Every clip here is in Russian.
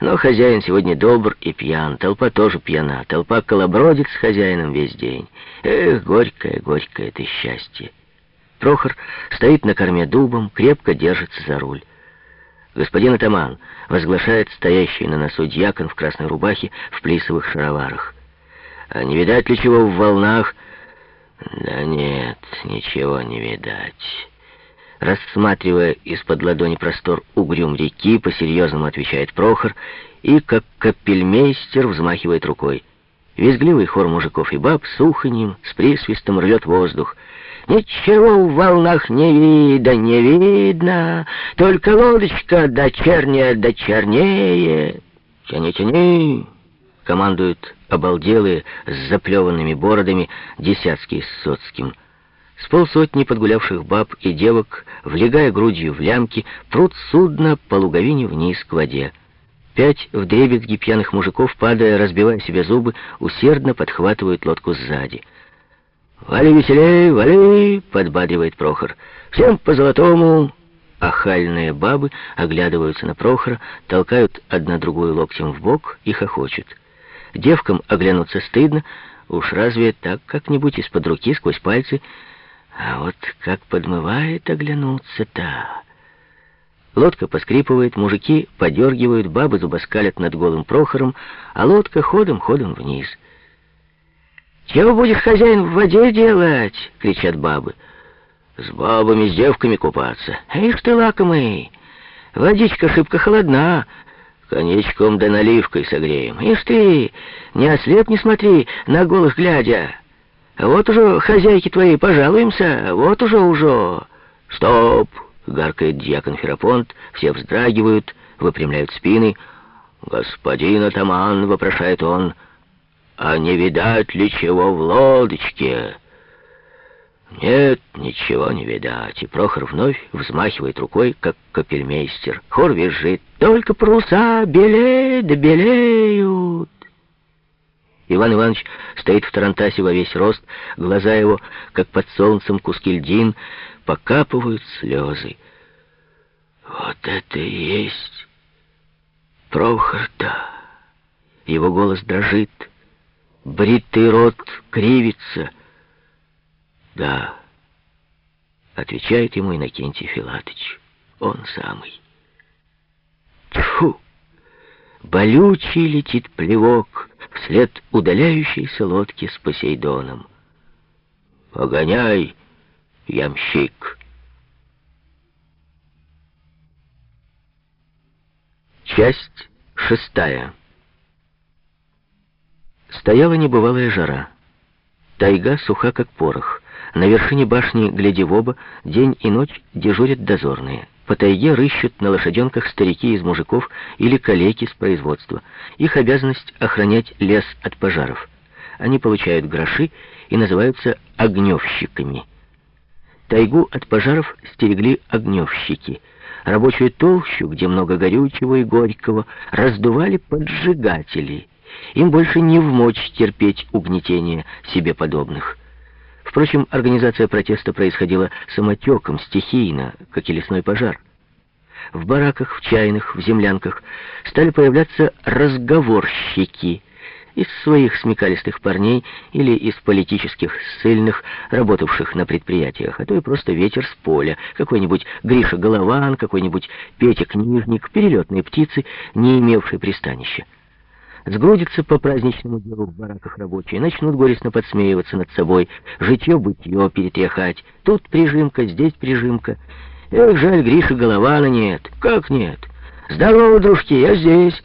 Но хозяин сегодня добр и пьян, толпа тоже пьяна, толпа колобродит с хозяином весь день. Эх, горькое, горькое это счастье. Прохор стоит на корме дубом, крепко держится за руль. «Господин атаман», — возглашает стоящий на носу дьякон в красной рубахе в плисовых шароварах. «А не видать ли чего в волнах?» «Да нет, ничего не видать». Рассматривая из-под ладони простор угрюм реки, по-серьезному отвечает Прохор и, как капельмейстер, взмахивает рукой. Визгливый хор мужиков и баб с уханьем, с присвистом рвет воздух. Ничего в волнах не видно, не видно, только лодочка дочерняя, дочернее. Тяни, тяни, командуют обалделые с заплеванными бородами десятский с соцким. С полсотни подгулявших баб и девок, влегая грудью в лямки, прут судно по луговине вниз к воде. Пять вдребезги пьяных мужиков, падая, разбивая себе зубы, усердно подхватывают лодку сзади. «Вали веселей, вали!» — подбадривает Прохор. «Всем по золотому!» Ахальные бабы оглядываются на Прохора, толкают одна другую локтем в бок и хохочут. Девкам оглянуться стыдно, уж разве так как-нибудь из-под руки сквозь пальцы а вот как подмывает оглянуться-то. Лодка поскрипывает, мужики подергивают, бабы зубоскалят над голым Прохором, а лодка ходом-ходом вниз. «Чего будешь, хозяин, в воде делать?» — кричат бабы. «С бабами, с девками купаться. Ишь ты, лакомый, водичка шибко холодна, коньячком да наливкой согреем. Ишь ты, не ослеп не смотри, на голых глядя». Вот уже хозяйки твои пожалуемся, вот уже уже. Стоп, гаркает дьякон Ферапонт, все вздрагивают, выпрямляют спины. Господин атаман, вопрошает он, а не видать ли чего в лодочке? Нет, ничего не видать. И Прохор вновь взмахивает рукой, как капельмейстер. Хор визжит, только паруса белеют белеют. Иван Иванович стоит в тарантасе во весь рост, глаза его, как под солнцем куски льдин, покапывают слезы. Вот это и есть Прохор-то. Его голос дрожит, бритый рот кривится. Да, отвечает ему Иннокентий Филатыч, он самый. Тьфу! Болючий летит плевок вслед удаляющейся лодки с Посейдоном. «Погоняй, ямщик!» Часть шестая. Стояла небывалая жара. Тайга суха, как порох. На вершине башни, глядя в оба, день и ночь дежурят дозорные. По тайге рыщут на лошаденках старики из мужиков или калеки с производства. Их обязанность охранять лес от пожаров. Они получают гроши и называются огневщиками. Тайгу от пожаров стерегли огневщики. Рабочую толщу, где много горючего и горького, раздували поджигатели. Им больше не вмочь терпеть угнетение себе подобных. Впрочем, организация протеста происходила самотеком, стихийно, как и лесной пожар. В бараках, в чайных, в землянках стали появляться разговорщики из своих смекалистых парней или из политических ссыльных, работавших на предприятиях, а то и просто ветер с поля, какой-нибудь Гриша Голован, какой-нибудь Петя Книжник, перелетные птицы, не имевшие пристанища. Сгрудятся по праздничному делу в бараках рабочие, начнут горестно подсмеиваться над собой, житье-бытье перетряхать. Тут прижимка, здесь прижимка. Эх, жаль, Гриша Голована нет. Как нет? Здорово, дружки, я здесь.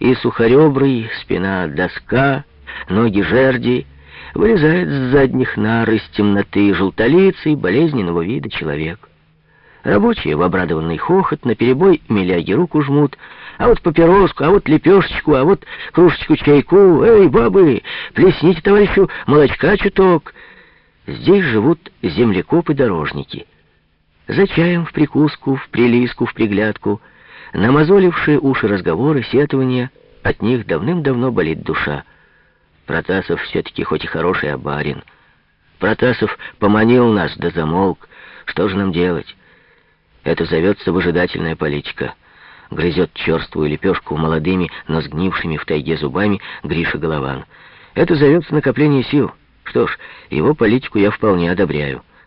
И сухоребрый, спина доска, ноги жерди, вылезает с задних нар из темноты желтолицый, болезненного вида человек. Рабочие в обрадованный хохот наперебой миляги руку жмут, а вот папироску, а вот лепешечку, а вот кружечку чайку. Эй, бабы, плесните товарищу молочка чуток. Здесь живут землекопы-дорожники. За чаем в прикуску, в прилиску, в приглядку, намазолившие уши разговоры, сетования, от них давным-давно болит душа. Протасов все-таки хоть и хороший, а барин. Протасов поманил нас да замолк. Что же нам делать? Это зовется выжидательная политика. Грызет черствую лепешку молодыми, но сгнившими в тайге зубами Гриша Голован. Это зовется накопление сил. Что ж, его политику я вполне одобряю.